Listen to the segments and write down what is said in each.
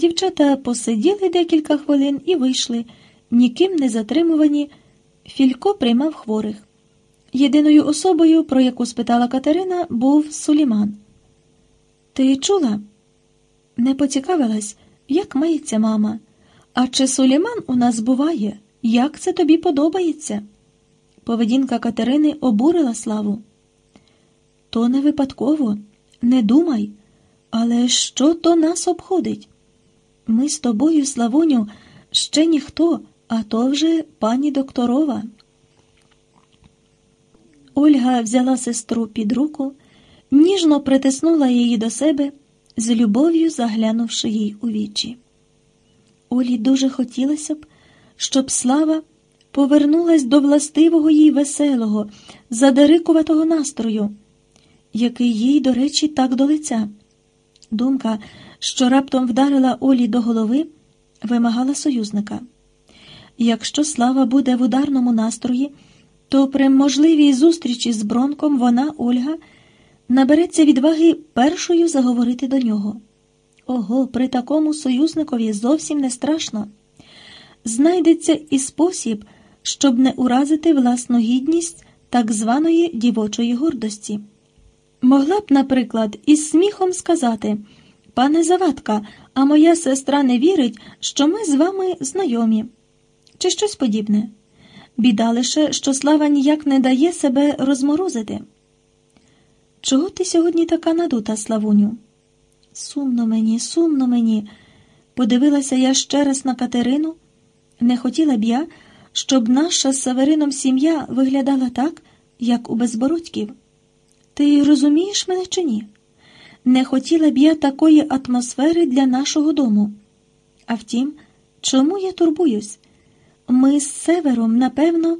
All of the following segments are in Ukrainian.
Дівчата посиділи декілька хвилин і вийшли, ніким не затримувані. Філько приймав хворих. Єдиною особою, про яку спитала Катерина, був Суліман. Ти чула? Не поцікавилась, як мається мама. А чи Суліман у нас буває? Як це тобі подобається? Поведінка Катерини обурила славу. То не випадково, не думай, але що то нас обходить? Ми з тобою, Славуню, ще ніхто, а то вже пані докторова. Ольга взяла сестру під руку, ніжно притиснула її до себе, з любов'ю заглянувши їй у вічі. Олі дуже хотілося б, щоб слава повернулась до властивого їй веселого, задарикуватого настрою, який їй, до речі, так до лиця. Думка, що раптом вдарила Олі до голови, вимагала союзника. Якщо слава буде в ударному настрої, то при можливій зустрічі з Бронком вона, Ольга, набереться відваги першою заговорити до нього. Ого, при такому союзникові зовсім не страшно. Знайдеться і спосіб, щоб не уразити власну гідність так званої дівочої гордості. Могла б, наприклад, із сміхом сказати пане Завадка, а моя сестра не вірить, що ми з вами знайомі, чи щось подібне. Біда лише, що слава ніяк не дає себе розморозити. Чого ти сьогодні така надута, Славуню? Сумно мені, сумно мені. Подивилася я ще раз на Катерину. Не хотіла б я, щоб наша з Саверином сім'я виглядала так, як у безбородьків. Ти розумієш мене чи ні? Не хотіла б я такої атмосфери для нашого дому. А втім, чому я турбуюсь? Ми з севером, напевно,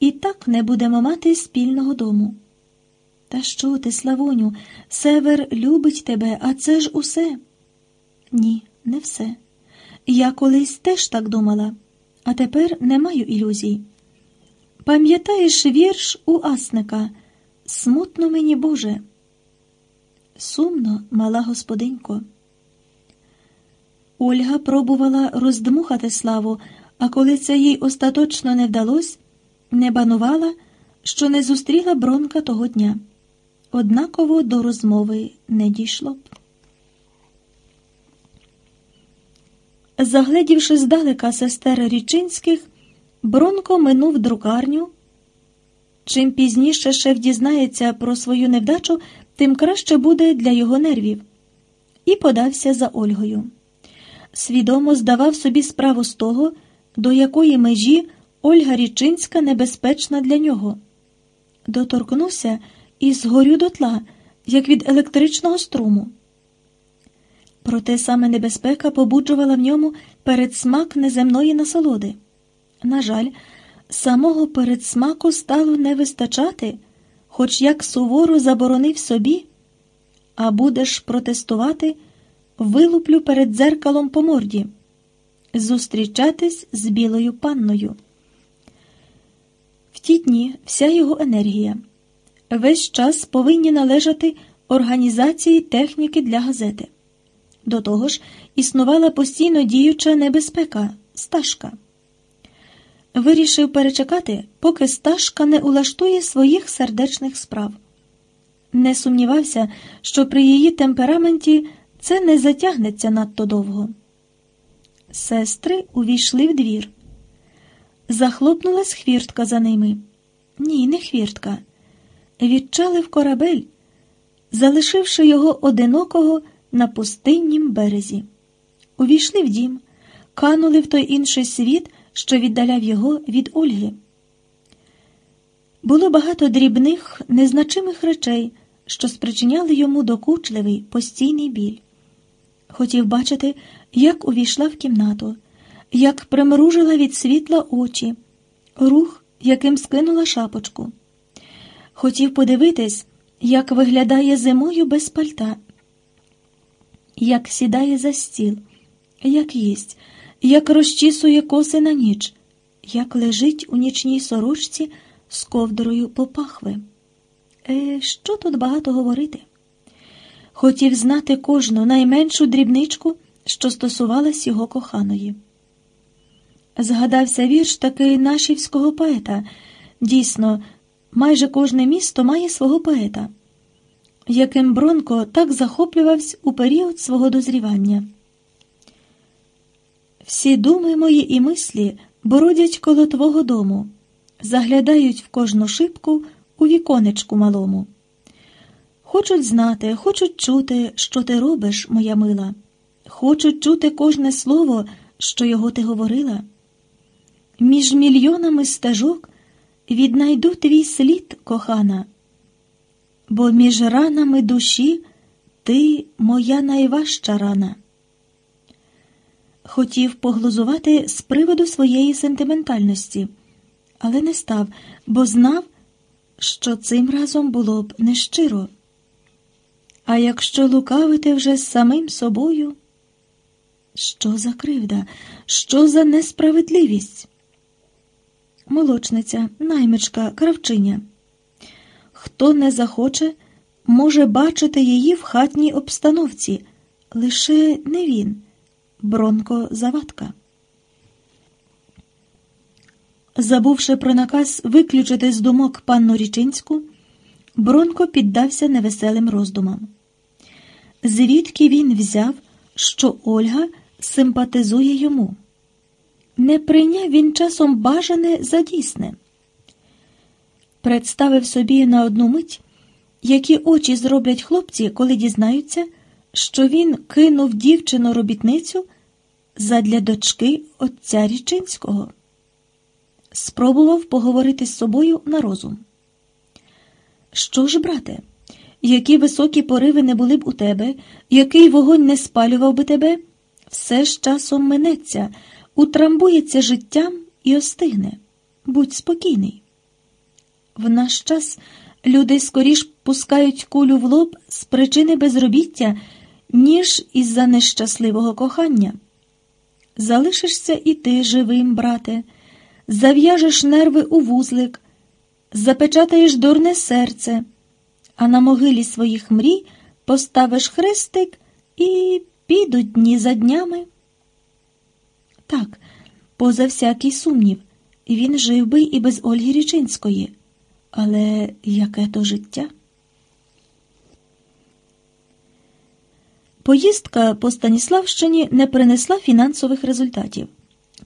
і так не будемо мати спільного дому. Та що ти, Славоню, север любить тебе, а це ж усе? Ні, не все. Я колись теж так думала, а тепер не маю ілюзій. Пам'ятаєш вірш у Асника Смутно мені, Боже. Сумно, мала господинько. Ольга пробувала роздмухати славу, а коли це їй остаточно не вдалося, не банувала, що не зустріла бронка того дня. Однаково до розмови не дійшло б. Загледівши здалека сестер Річинських, Бронко минув друкарню. Чим пізніше шеф дізнається про свою невдачу, тим краще буде для його нервів, і подався за Ольгою. Свідомо здавав собі справу з того, до якої межі Ольга Річинська небезпечна для нього. Доторкнувся і згорю дотла, як від електричного струму. Проте саме небезпека побуджувала в ньому передсмак неземної насолоди. На жаль, самого передсмаку стало не вистачати, хоч як суворо заборонив собі, а будеш протестувати, вилуплю перед дзеркалом по морді, зустрічатись з білою панною. В ті дні вся його енергія весь час повинні належати організації техніки для газети. До того ж, існувала постійно діюча небезпека стажка. Вирішив перечекати, поки стажка не улаштує своїх сердечних справ. Не сумнівався, що при її темпераменті це не затягнеться надто довго. Сестри увійшли в двір. Захлопнулась хвіртка за ними. Ні, не хвіртка. Відчалив корабель, залишивши його одинокого на пустиннім березі. Увійшли в дім, канули в той інший світ, що віддаляв його від Ольги. Було багато дрібних, незначимих речей, що спричиняли йому докучливий постійний біль. Хотів бачити, як увійшла в кімнату, як примружила від світла очі, рух, яким скинула шапочку. Хотів подивитись, як виглядає зимою без пальта як сідає за стіл, як їсть, як розчісує коси на ніч, як лежить у нічній сорочці з ковдрою попахви. Е, що тут багато говорити? Хотів знати кожну найменшу дрібничку що стосувалась його коханої. Згадався вірш таки нашівського поета. Дійсно, майже кожне місто має свого поета, яким Бронко так захоплювався у період свого дозрівання. Всі думи мої і мислі бородять коло твого дому, заглядають в кожну шибку у віконечку малому. Хочуть знати, хочуть чути, що ти робиш, моя мила, хочуть чути кожне слово, що його ти говорила. Між мільйонами стежок віднайду твій слід, кохана, бо між ранами душі ти моя найважча рана. Хотів поглузувати з приводу своєї сентиментальності, але не став, бо знав, що цим разом було б нещиро. А якщо лукавити вже з самим собою, що за кривда, що за несправедливість? Молочниця, наймичка, кравчиня. Хто не захоче, може бачити її в хатній обстановці, лише не він, Бронко Завадка. Забувши про наказ виключити з думок панну Річинську, Бронко піддався невеселим роздумам. Звідки він взяв, що Ольга симпатизує йому? Не прийняв він часом бажане за дійсне. Представив собі на одну мить, які очі зроблять хлопці, коли дізнаються, що він кинув дівчину робітницю задля дочки отця Річинського. Спробував поговорити з собою на розум. Що ж, брате, які високі пориви не були б у тебе, який вогонь не спалював би тебе, все з часом минеться, утрамбується життям і остигне. Будь спокійний. В наш час люди скоріш пускають кулю в лоб з причини безробіття, ніж із-за нещасливого кохання. Залишишся і ти живим, брате, зав'яжеш нерви у вузлик запечатаєш дурне серце, а на могилі своїх мрій поставиш хрестик і підуть дні за днями. Так, поза всякий сумнів, він жив би і без Ольги Річинської. Але яке то життя? Поїздка по Станіславщині не принесла фінансових результатів,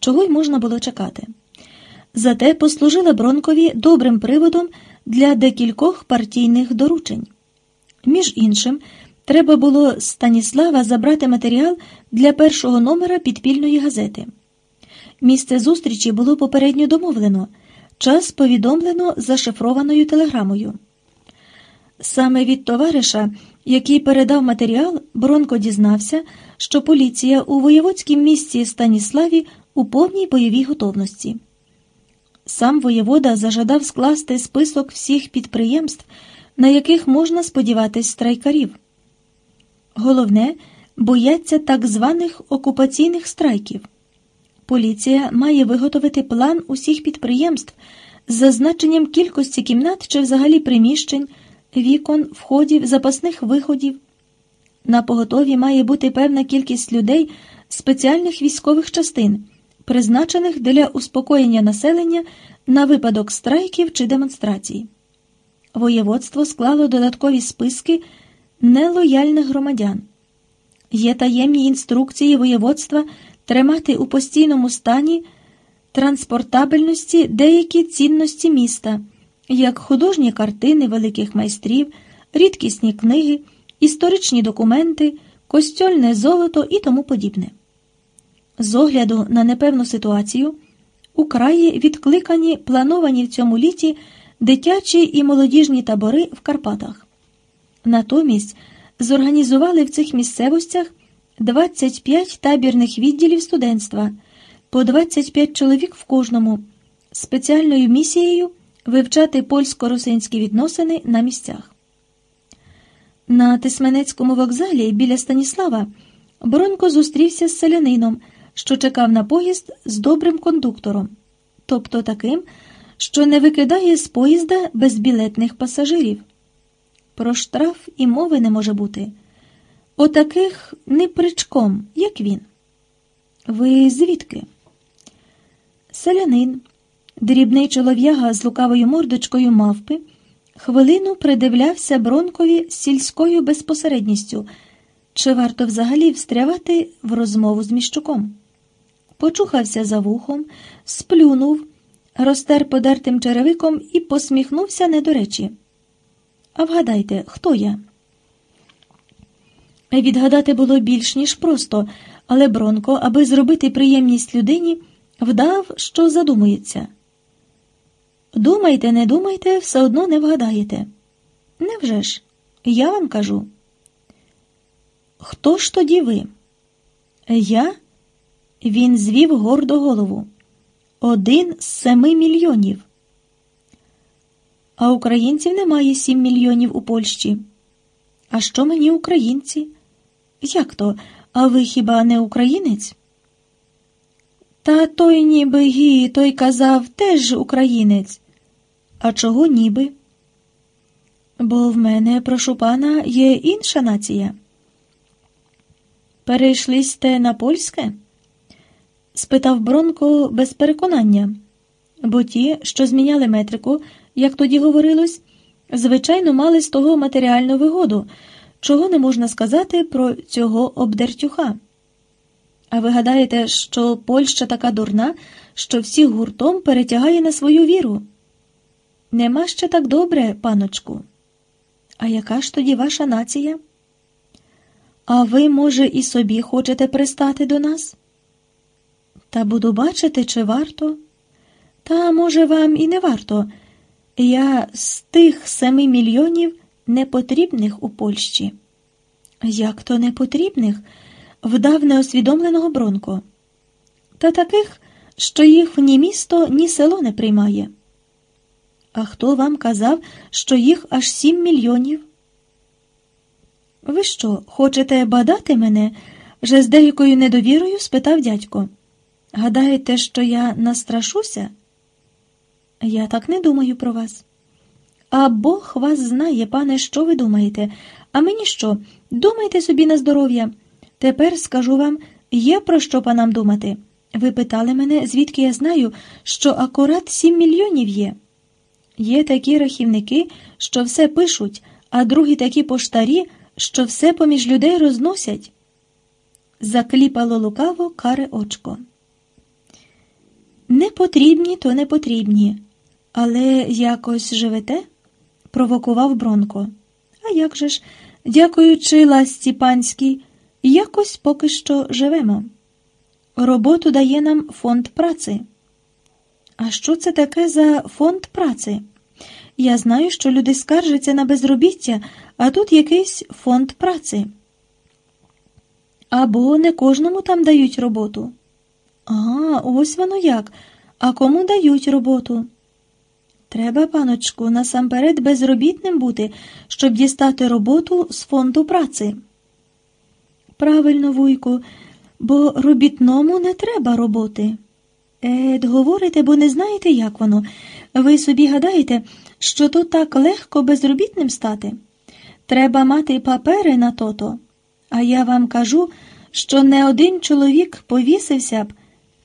чого й можна було чекати зате послужила Бронкові добрим приводом для декількох партійних доручень. Між іншим, треба було з Станіслава забрати матеріал для першого номера підпільної газети. Місце зустрічі було попередньо домовлено, час повідомлено зашифрованою телеграмою. Саме від товариша, який передав матеріал, Бронко дізнався, що поліція у воєводському місті Станіславі у повній бойовій готовності. Сам воєвода зажадав скласти список всіх підприємств, на яких можна сподіватись страйкарів. Головне, бояться так званих окупаційних страйків. Поліція має виготовити план усіх підприємств з зазначенням кількості кімнат чи взагалі приміщень, вікон, входів, запасних виходів. На поготові має бути певна кількість людей спеціальних військових частин призначених для успокоєння населення на випадок страйків чи демонстрацій. Воєводство склало додаткові списки нелояльних громадян. Є таємні інструкції воєводства тримати у постійному стані транспортабельності деякі цінності міста, як художні картини великих майстрів, рідкісні книги, історичні документи, костьольне золото і тому подібне. З огляду на непевну ситуацію у краї відкликані плановані в цьому літі дитячі і молодіжні табори в Карпатах. Натомість зорганізували в цих місцевостях 25 табірних відділів студентства, по 25 чоловік в кожному, спеціальною місією вивчати польсько-русинські відносини на місцях. На Тисменецькому вокзалі біля Станіслава Бронко зустрівся з селянином що чекав на поїзд з добрим кондуктором, тобто таким, що не викидає з поїзда безбілетних пасажирів. Про штраф і мови не може бути. отаких непричком, як він. Ви звідки? Селянин, дрібний чолов'яга з лукавою мордочкою мавпи, хвилину придивлявся Бронкові з сільською безпосередністю, чи варто взагалі встрявати в розмову з міщуком. Почухався за вухом, сплюнув, розтер подертим черевиком і посміхнувся не до речі. А вгадайте, хто я? Відгадати було більш ніж просто, але Бронко, аби зробити приємність людині, вдав, що задумується. Думайте, не думайте, все одно не вгадаєте. Невже ж? Я вам кажу. Хто ж тоді ви? Я? Він звів гордо голову. Один з семи мільйонів. А українців немає сім мільйонів у Польщі. А що мені українці? Як то? А ви хіба не українець? Та той ніби гі, той казав теж українець. А чого ніби? Бо в мене, прошу пана, є інша нація. Перейшли сте на польське? спитав Бронко без переконання, бо ті, що зміняли метрику, як тоді говорилось, звичайно, мали з того матеріальну вигоду, чого не можна сказати про цього обдертюха. А ви гадаєте, що Польща така дурна, що всіх гуртом перетягає на свою віру? Нема ще так добре, паночку. А яка ж тоді ваша нація? А ви, може, і собі хочете пристати до нас? Та буду бачити, чи варто. Та, може, вам і не варто. Я з тих семи мільйонів непотрібних у Польщі. Як то непотрібних? вдав неосвідомленого Бронко. Та таких, що їх ні місто, ні село не приймає. А хто вам казав, що їх аж сім мільйонів? Ви що, хочете бадати мене? вже з деякою недовірою спитав дядько. Гадаєте, що я настрашуся? Я так не думаю про вас. А Бог вас знає, пане, що ви думаєте. А мені що? Думайте собі на здоров'я. Тепер скажу вам, є про що панам думати. Ви питали мене, звідки я знаю, що акурат сім мільйонів є. Є такі рахівники, що все пишуть, а другі такі поштарі, що все поміж людей розносять. Закліпало лукаво каре очко. Не потрібні, то не потрібні, але якось живете? провокував Бронко. А як же ж, дякуючи ласці панській, якось поки що живемо. Роботу дає нам фонд праці. А що це таке за фонд праці? Я знаю, що люди скаржаться на безробіття, а тут якийсь фонд праці. Або не кожному там дають роботу. А, ось воно як. А кому дають роботу? Треба, паночку, насамперед безробітним бути, щоб дістати роботу з фонду праці. Правильно, вуйку, бо робітному не треба роботи. Ед, говорите, бо не знаєте, як воно. Ви собі гадаєте, що то так легко безробітним стати. Треба мати папери на тото. А я вам кажу, що не один чоловік повісився б,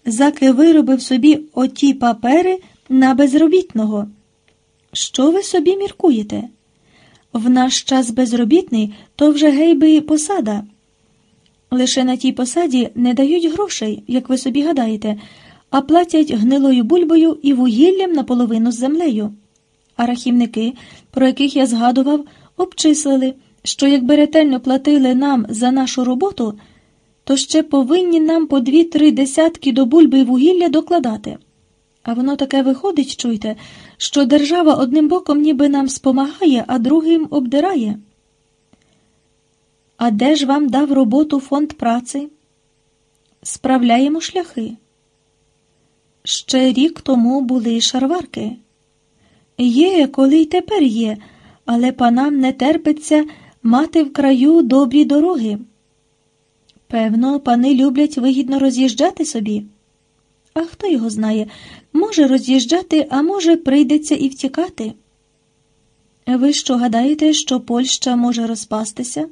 заки виробив собі оті папери на безробітного. Що ви собі міркуєте? В наш час безробітний то вже гейби посада. Лише на тій посаді не дають грошей, як ви собі гадаєте, а платять гнилою бульбою і вугіллям наполовину з землею. А рахівники, про яких я згадував, обчислили, що якби ретельно платили нам за нашу роботу, то ще повинні нам по дві-три десятки до бульби і вугілля докладати. А воно таке виходить, чуйте, що держава одним боком ніби нам спомагає, а другим обдирає. А де ж вам дав роботу фонд праці? Справляємо шляхи. Ще рік тому були шарварки. Є, коли й тепер є, але панам не терпиться мати в краю добрі дороги. Певно, пани люблять вигідно роз'їжджати собі. А хто його знає, може роз'їжджати, а може, прийдеться і втікати. Ви що гадаєте, що Польща може розпастися?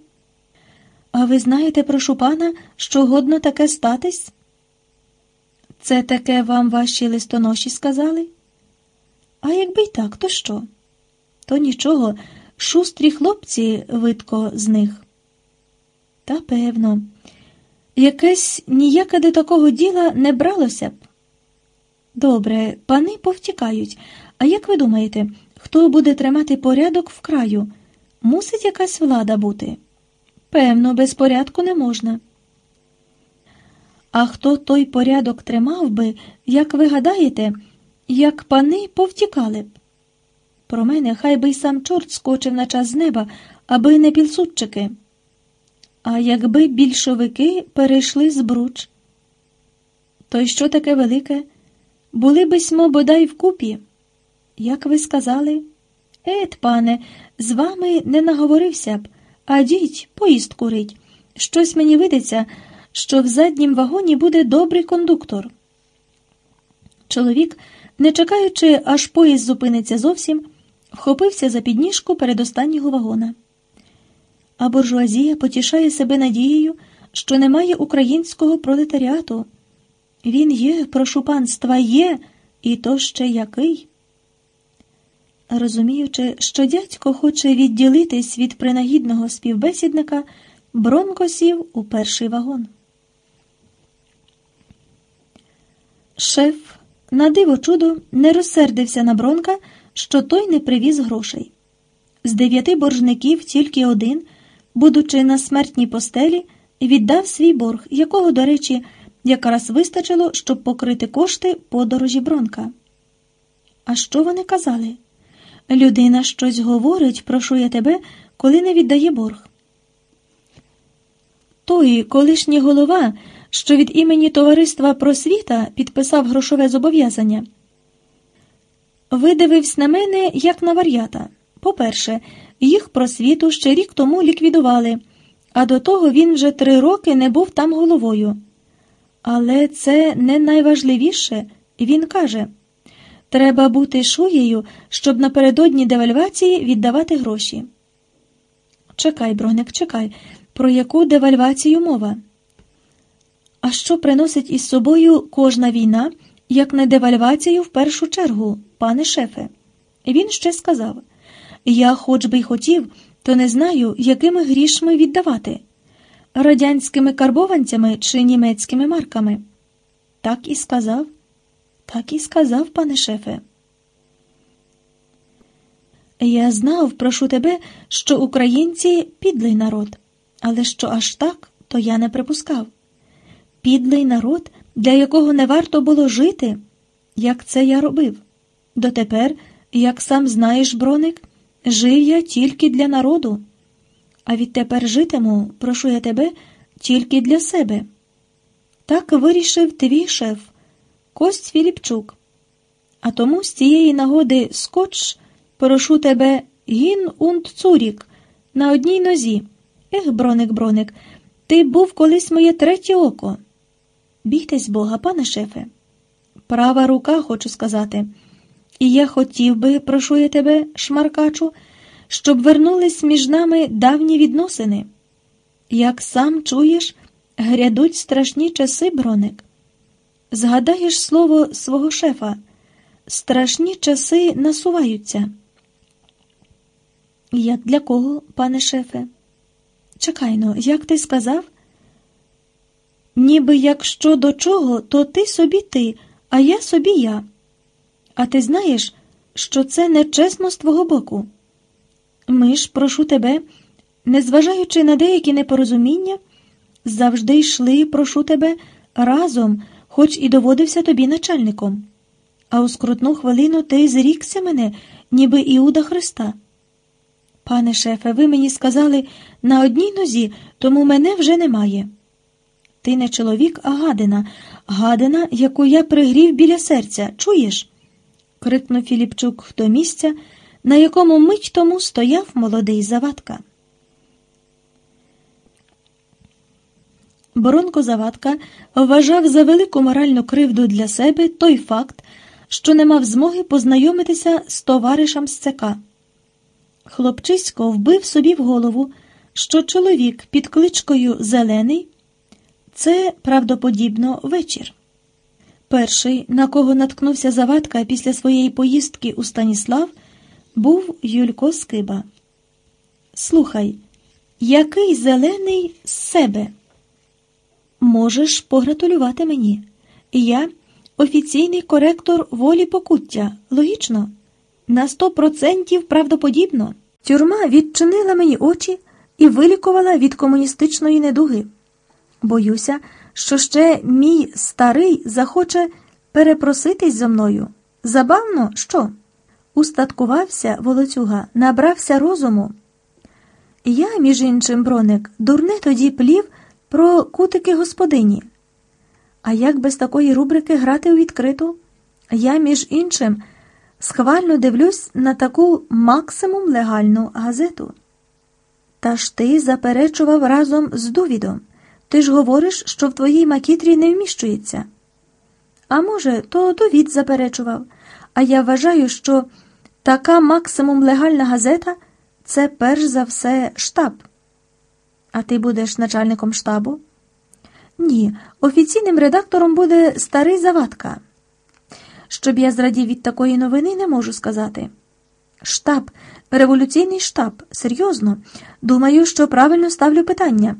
А ви знаєте, прошу пана, що годно таке статись? Це таке вам ваші листоноші сказали? А якби й так, то що? То нічого, шустрі хлопці видко з них. Та певно, якесь ніяке до такого діла не бралося б. Добре, пани повтікають. А як ви думаєте, хто буде тримати порядок в краю? Мусить якась влада бути? Певно, без порядку не можна. А хто той порядок тримав би, як ви гадаєте, як пани повтікали б? Про мене хай би й сам чорт скочив на час з неба, аби не пілсудчики. А якби більшовики перейшли з бруч, то й що таке велике? Були би смо бодай вкупі. Як ви сказали? Ет, пане, з вами не наговорився б, а діть, поїзд курить. Щось мені видиться, що в заднім вагоні буде добрий кондуктор. Чоловік, не чекаючи, аж поїзд зупиниться зовсім, вхопився за підніжку передостаннього вагона. А буржуазія потішає себе надією, що немає українського пролетаріату. Він є, прошу панства, є, і то ще який. Розуміючи, що дядько хоче відділитись від принагідного співбесідника, Бронко сів у перший вагон. Шеф, на диво чудо, не розсердився на Бронка, що той не привіз грошей. З дев'яти боржників тільки один, будучи на смертній постелі, віддав свій борг, якого, до речі, якраз вистачило, щоб покрити кошти подорожі Бронка. А що вони казали? Людина щось говорить, прошу я тебе, коли не віддає борг. Той колишній голова, що від імені Товариства просвіта підписав грошове зобов'язання, видивився на мене як на вар'ята. По-перше, їх просвіту ще рік тому ліквідували, а до того він вже три роки не був там головою. Але це не найважливіше, він каже треба бути шуєю, щоб напередодні девальвації віддавати гроші. Чекай, броник, чекай, про яку девальвацію мова? А що приносить із собою кожна війна, як не девальвацію в першу чергу, пане шефе? Він ще сказав Я, хоч би й хотів, то не знаю, якими грішми віддавати радянськими карбованцями чи німецькими марками. Так і сказав, так і сказав, пане шефе. Я знав, прошу тебе, що українці підлий народ, але що аж так, то я не припускав. Підлий народ, для якого не варто було жити, як це я робив. Дотепер, як сам знаєш, броник, жив я тільки для народу а відтепер житиму, прошу я тебе, тільки для себе. Так вирішив твій шеф, Кость Філіпчук. А тому з цієї нагоди скотч, прошу тебе, гін унт цурік на одній нозі. Ех, броник, броник, ти був колись моє третє око. Бійтесь Бога, пане шефе. Права рука, хочу сказати. І я хотів би, прошу я тебе, шмаркачу, щоб вернулись між нами давні відносини. Як сам чуєш, грядуть страшні часи, броник. Згадаєш слово свого шефа, страшні часи насуваються. Як для кого, пане шефе? Чекайно, як ти сказав? Ніби якщо до чого, то ти собі ти, а я собі я. А ти знаєш, що це нечесно з твого боку. Ми ж, прошу тебе, незважаючи на деякі непорозуміння, завжди йшли, прошу тебе, разом, хоч і доводився тобі начальником. А у скрутну хвилину ти зрікся мене, ніби Іуда Христа. Пане шефе, ви мені сказали на одній нозі, тому мене вже немає. Ти не чоловік, а гадина, гадина, яку я пригрів біля серця, чуєш? крикнув Філіпчук до місця на якому мить тому стояв молодий Завадка. Боронко Завадка вважав за велику моральну кривду для себе той факт, що не мав змоги познайомитися з товаришем з ЦК. Хлопчисько вбив собі в голову, що чоловік під кличкою Зелений це правдоподібно вечір. Перший, на кого наткнувся Завадка після своєї поїздки у Станіслав, був Юлько Скиба. Слухай, який зелений з себе? Можеш погратулювати мені. Я офіційний коректор волі покуття. Логічно? На сто процентів правдоподібно. Тюрма відчинила мені очі і вилікувала від комуністичної недуги. Боюся, що ще мій старий захоче перепроситись зо мною. Забавно, що? Устаткувався волоцюга, набрався розуму. Я, між іншим, броник, дурне тоді плів про кутики господині. А як без такої рубрики грати у відкриту? Я, між іншим, схвально дивлюсь на таку максимум легальну газету. Та ж ти заперечував разом з Дувідом. Ти ж говориш, що в твоїй макітрі не вміщується. А може, то Довід заперечував, а я вважаю, що така максимум легальна газета це перш за все штаб. А ти будеш начальником штабу? Ні, офіційним редактором буде старий Завадка. Щоб я зрадів від такої новини, не можу сказати. Штаб, революційний штаб, серйозно. Думаю, що правильно ставлю питання.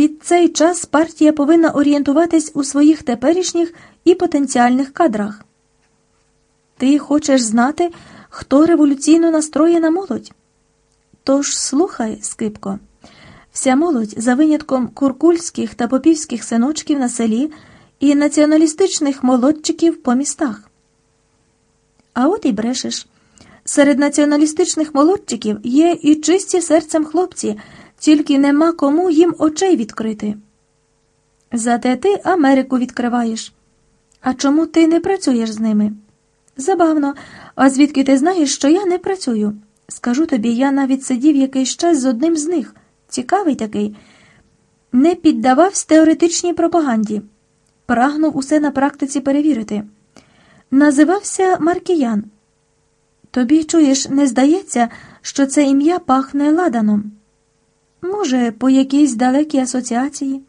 Під цей час партія повинна орієнтуватись у своїх теперішніх і потенціальних кадрах. Ти хочеш знати, хто революційно настроєна молодь? Тож слухай, Скипко, вся молодь, за винятком куркульських та попівських синочків на селі і націоналістичних молодчиків по містах. А от і брешеш. Серед націоналістичних молодчиків є і чисті серцем хлопці, тільки нема кому їм очей відкрити. Зате ти Америку відкриваєш. А чому ти не працюєш з ними? Забавно, а звідки ти знаєш, що я не працюю? Скажу тобі, я навіть сидів якийсь час з одним з них, цікавий такий, не піддавався теоретичній пропаганді, прагнув усе на практиці перевірити. Називався Маркіян. Тобі чуєш, не здається, що це ім'я пахне ладаном? Може, по якійсь далекій асоціації?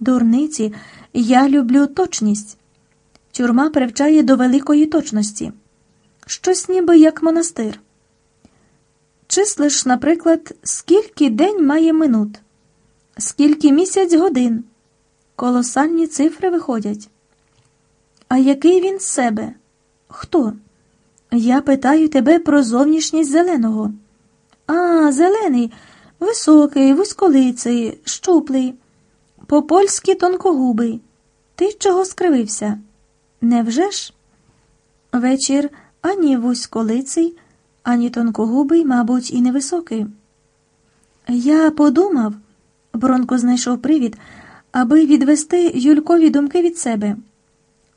Дурниці, я люблю точність. Тюрма привчає до великої точності, щось ніби як монастир. Числиш, наприклад, скільки день має минут, скільки місяць годин. Колосальні цифри виходять. А який він з себе? Хто? Я питаю тебе про зовнішність зеленого. А, зелений, високий, вузьколиций, щуплий, по польськи тонкогубий. Ти чого скривився? Невже ж? Вечір ані вузьколиций, ані тонкогубий, мабуть, і невисокий. Я подумав, Бронко знайшов привід, аби відвести Юлькові думки від себе,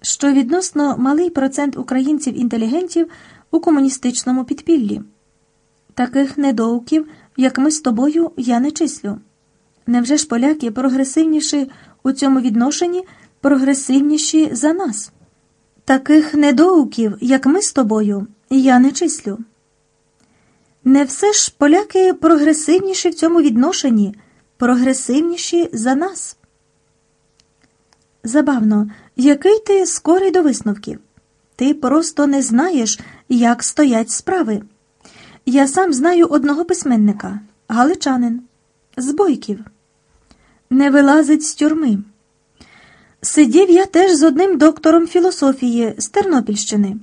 що відносно малий процент українців-інтелігентів у комуністичному підпіллі. Таких недоуків, як ми з тобою, я не числю. Невже ж поляки прогресивніші у цьому відношенні, прогресивніші за нас? Таких недоуків, як ми з тобою, я не числю. Не все ж поляки прогресивніші в цьому відношенні, прогресивніші за нас. Забавно, який ти скорий до висновків? Ти просто не знаєш, як стоять справи. Я сам знаю одного письменника, галичанин, з бойків. Не вилазить з тюрми. Сидів я теж з одним доктором філософії з Тернопільщини.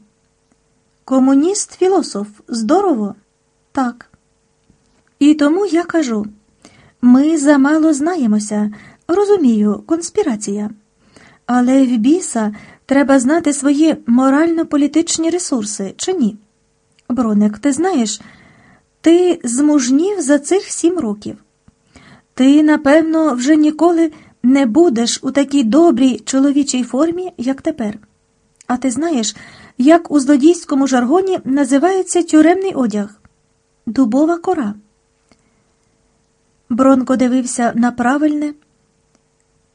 Комуніст філософ здорово? Так. І тому я кажу ми замало знаємося, розумію, конспірація. Але в біса треба знати свої морально-політичні ресурси, чи ні? Броник, ти знаєш, ти змужнів за цих сім років. Ти, напевно, вже ніколи не будеш у такій добрій чоловічій формі, як тепер. А ти знаєш, як у злодійському жаргоні називається тюремний одяг дубова кора. Бронко дивився на правильне,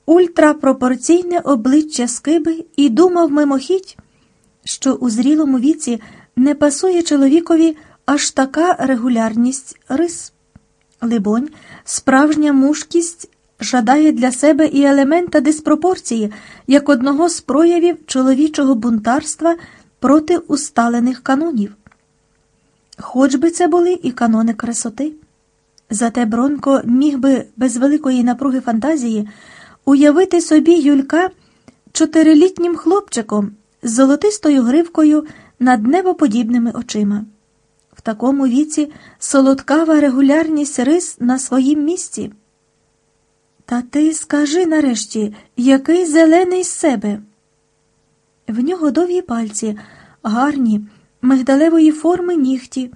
ультрапропорційне обличчя скиби і думав мимохідь, що у зрілому віці не пасує чоловікові аж така регулярність рис. Либонь, справжня мужкість жадає для себе і елемента диспропорції як одного з проявів чоловічого бунтарства проти усталених канонів. Хоч би це були і канони красоти. Зате Бронко міг би без великої напруги фантазії уявити собі Юлька чотирилітнім хлопчиком з золотистою гривкою над небоподібними очима. В такому віці солодкава регулярність рис на своїм місці. Та ти скажи нарешті, який зелений з себе. В нього довгі пальці, гарні, мигдалевої форми нігті.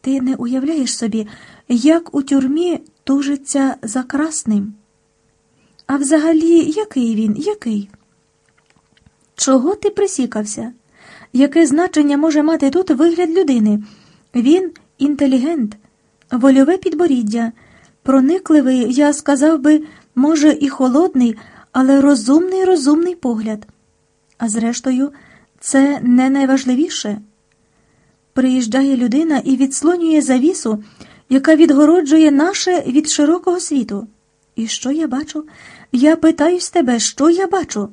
Ти не уявляєш собі, як у тюрмі тужиться за красним. А взагалі, який він, який? Чого ти присікався? Яке значення може мати тут вигляд людини? Він інтелігент, вольове підборіддя, проникливий, я сказав би, може, і холодний, але розумний, розумний погляд. А зрештою, це не найважливіше. Приїжджає людина і відслонює завісу, яка відгороджує наше від широкого світу. І що я бачу? Я питаюсь тебе, що я бачу?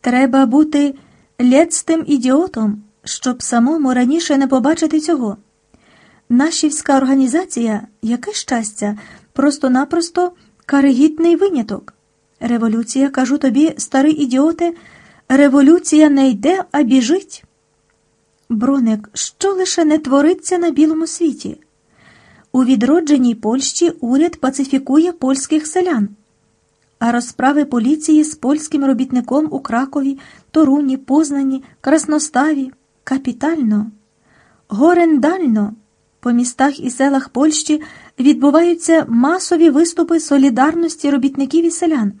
Треба бути лєцтим ідіотом, щоб самому раніше не побачити цього. Нашівська організація, яке щастя, просто-напросто каригітний виняток. Революція, кажу тобі, старий ідіоте, революція не йде, а біжить. Броник, що лише не твориться на білому світі. У відродженій Польщі уряд пацифікує польських селян, а розправи поліції з польським робітником у Кракові, Торуні, Познані, Красноставі капітально, горендально. По містах і селах Польщі відбуваються масові виступи солідарності робітників і селян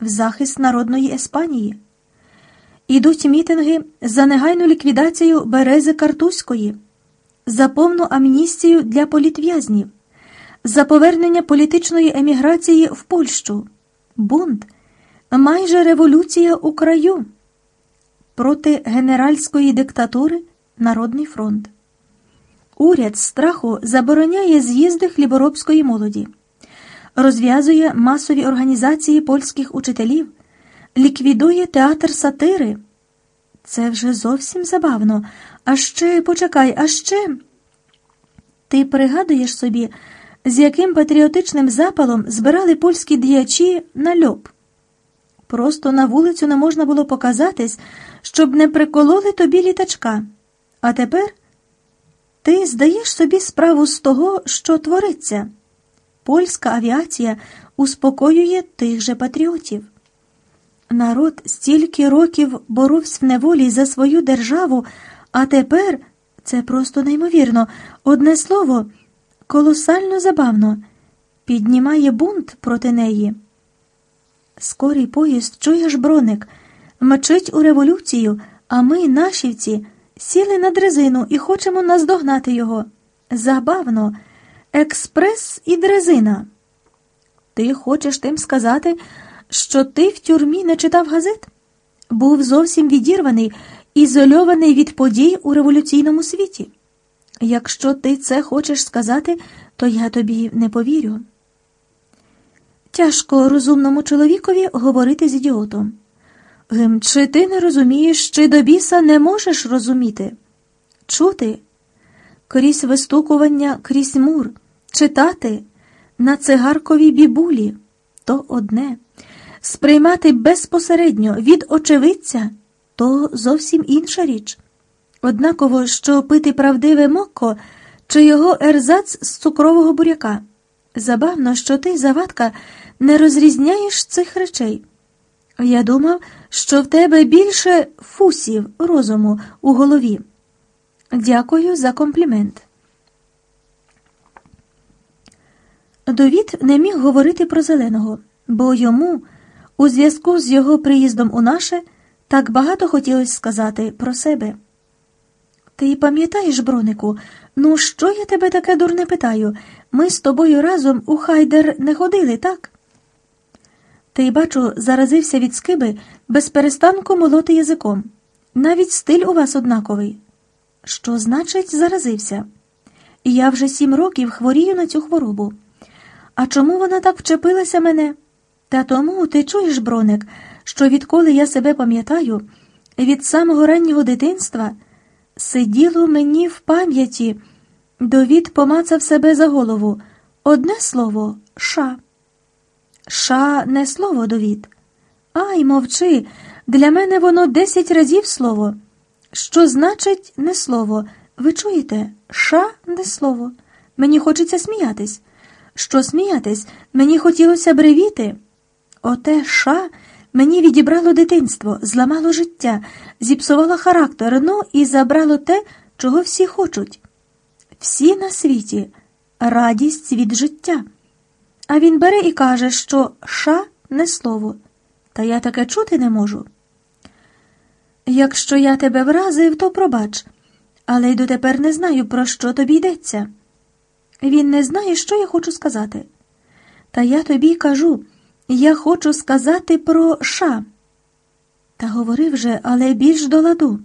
в захист народної Еспанії. Ідуть мітинги за негайну ліквідацію Берези Картузької, за повну амністію для політв'язнів, за повернення політичної еміграції в Польщу, бунт, майже революція у краю проти генеральської диктатури Народний фронт. Уряд страху забороняє з'їзди хліборобської молоді, розв'язує масові організації польських учителів, ліквідує театр сатири. Це вже зовсім забавно. А ще почекай, а ще. Ти пригадуєш собі, з яким патріотичним запалом збирали польські діячі на льоб. Просто на вулицю не можна було показатись, щоб не прикололи тобі літачка. А тепер. Ти здаєш собі справу з того, що твориться. Польська авіація успокоює тих же патріотів. Народ стільки років боровся в неволі за свою державу, а тепер це просто неймовірно, одне слово, колосально забавно, піднімає бунт проти неї. Скорий поїзд, чуєш броник, мчить у революцію, а ми, нашівці, Сіли на дрезину і хочемо наздогнати його. Забавно, експрес і дрезина. Ти хочеш тим сказати, що ти в тюрмі не читав газет? Був зовсім відірваний, ізольований від подій у революційному світі. Якщо ти це хочеш сказати, то я тобі не повірю. Тяжко розумному чоловікові говорити з ідіотом. Чи ти не розумієш, чи до біса не можеш розуміти? Чути, крізь вистукування, крізь мур, читати на цигарковій бібулі то одне, сприймати безпосередньо від очевидця то зовсім інша річ. Однаково, що пити правдиве мокко чи його ерзац з цукрового буряка. Забавно, що ти, завадка, не розрізняєш цих речей. Я думав, що в тебе більше фусів розуму у голові. Дякую за комплімент. Довід не міг говорити про зеленого, бо йому, у зв'язку з його приїздом у наше, так багато хотілося сказати про себе. Ти пам'ятаєш, бронику, ну що я тебе таке дурне питаю? Ми з тобою разом у хайдер не ходили, так? Ти, бачу, заразився від скиби без перестанку молоти язиком. Навіть стиль у вас однаковий. Що значить, заразився? Я вже сім років хворію на цю хворобу. А чому вона так вчепилася мене? Та тому ти чуєш, броник, що відколи я себе пам'ятаю, від самого раннього дитинства сиділо мені в пам'яті, довід помацав себе за голову. Одне слово ша. Ша не слово довід. Ай, мовчи, для мене воно десять разів слово. Що значить не слово? Ви чуєте? Ша не слово. Мені хочеться сміятись. Що сміятись? Мені хотілося бревіти. Оте ша мені відібрало дитинство, зламало життя, зіпсувало характер, ну і забрало те, чого всі хочуть. Всі на світі радість від життя. А він бере і каже, що ша не слово. Та я таке чути не можу. Якщо я тебе вразив, то пробач, але й дотепер не знаю, про що тобі йдеться. Він не знає, що я хочу сказати. Та я тобі кажу, я хочу сказати про ша. Та говорив же, але більш до ладу.